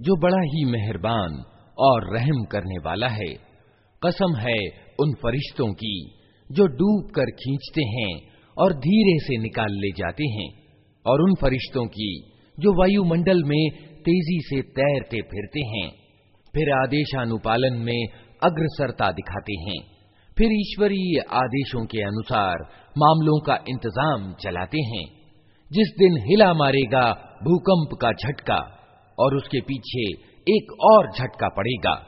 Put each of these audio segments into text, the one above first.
जो बड़ा ही मेहरबान और रहम करने वाला है। कसम है उन फरिश्तों की, जो डूब कर खींचते हैं और धीरे से निकाल ले जाते हैं, और उन फरिश्तों की, जो वायुमंडल में तेज़ी से तैरते फिरते हैं। फिर आदेशानुपालन में अग्रसरता दिखाते हैं। फिर ईश्वरीय आदेशों के अनुसार मामलों का इंतज़ाम चलाते हैं। जिस दिन हिला मारेगा, भूकंप का झटका और उसके पीछे एक और झटका पड़ेगा।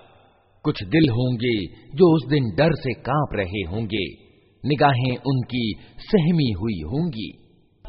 कुछ दिल होंगे जो उस दिन डर से काँप रहे होंगे। निगाहें उनकी सहमी हुई होंगी।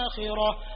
नखिरा।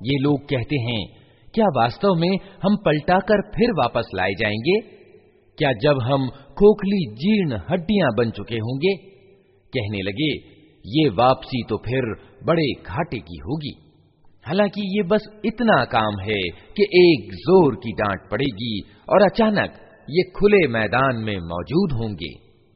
ये लोग कहते हैं क्या वास्तव में हम पलटाकर फिर वापस लाए जाएंगे क्या जब हम खोखली जीर्ण हड्डियां बन चुके होंगे कहने लगे ये वापसी तो फिर बड़े घाटे की होगी हालांकि ये बस इतना काम है कि एक जोर की डांट पड़ेगी और अचानक ये खुले मैदान में मौजूद होंगे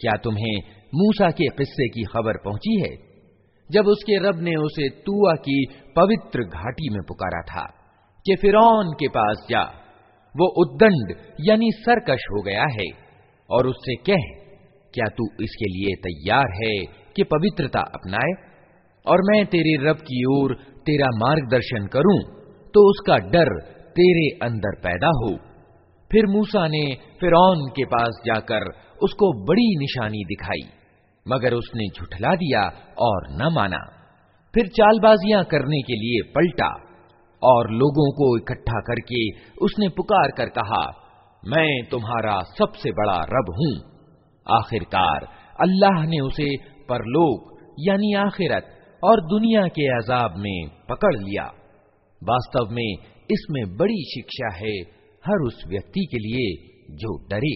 क्या तुम्हें मूसा के किस्से की खबर पहुँची है? जब उसके रब ने उसे तुआ की पवित्र घाटी में पुकारा था कि फिरौन के पास जा, वो उद्दंड यानी सरकश हो गया है और उससे कह, क्या तू इसके लिए तैयार है कि पवित्रता अपनाए? और मैं तेरे रब की ओर तेरा मार्गदर्शन करूँ तो उसका डर तेरे अंदर पैदा हो। फिर मूसा ने फिरौन के पास जाकर उसको बड़ी निशानी दिखाई, मगर उसने झुठला दिया और न माना। फिर चालबाजियाँ करने के लिए पलटा और लोगों को इकट्ठा करके उसने पुकार कर कहा, मैं तुम्हारा सबसे बड़ा रब हूँ। आखिरकार अल्लाह ने उसे परलोक, यानी आखिरत और दुनिया के अजाब में पकड़ लिया। वास्तव में इसमें बड़ी शिक्षा है हर उस व्यक्ति के लिए जो डरे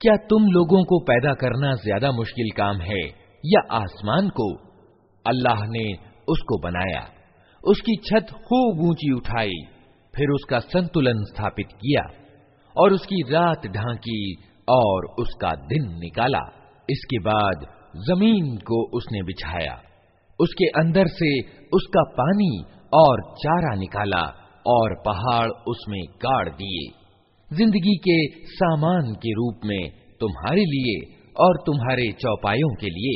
क्या तुम लोगों को पैदा करना ज़्यादा मुश्किल काम है या आसमान को? अल्लाह ने उसको बनाया। उसकी छत खूब ऊँची उठाई, फिर उसका संतुलन स्थापित किया और उसकी रात ढांकी और उसका दिन निकाला। इसके बाद ज़मीन को उसने बिछाया। उसके अंदर से उसका पानी और चारा निकाला। और पहाड़ उसमें गाड़ दिए जिंदगी के सामान के रूप में तुम्हारे लिए और तुम्हारे चौपायों के लिए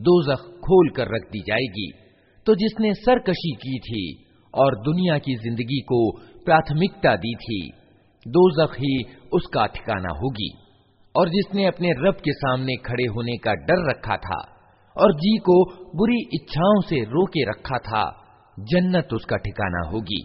दोजख खोल कर रख दी जाएगी। तो जिसने सरकशी की थी और दुनिया की ज़िंदगी को प्राथमिकता दी थी, दोजख ही उसका ठिकाना होगी। और जिसने अपने रब के सामने खड़े होने का डर रखा था और जी को बुरी इच्छाओं से रोके रखा था, जन्नत उसका ठिकाना होगी।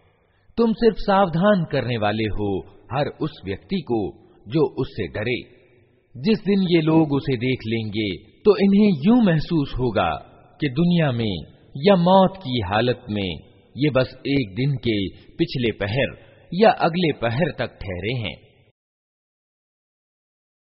तुम सिर्फ़ सावधान करने वाले हो हर उस व्यक्ति को जो उससे डरे। जिस दिन ये लोग उसे देख लेंगे तो इन्हें यूँ महसूस होगा कि दुनिया में या मौत की हालत में ये बस एक दिन के पिछले पहर या अगले पहर तक ठहरे हैं।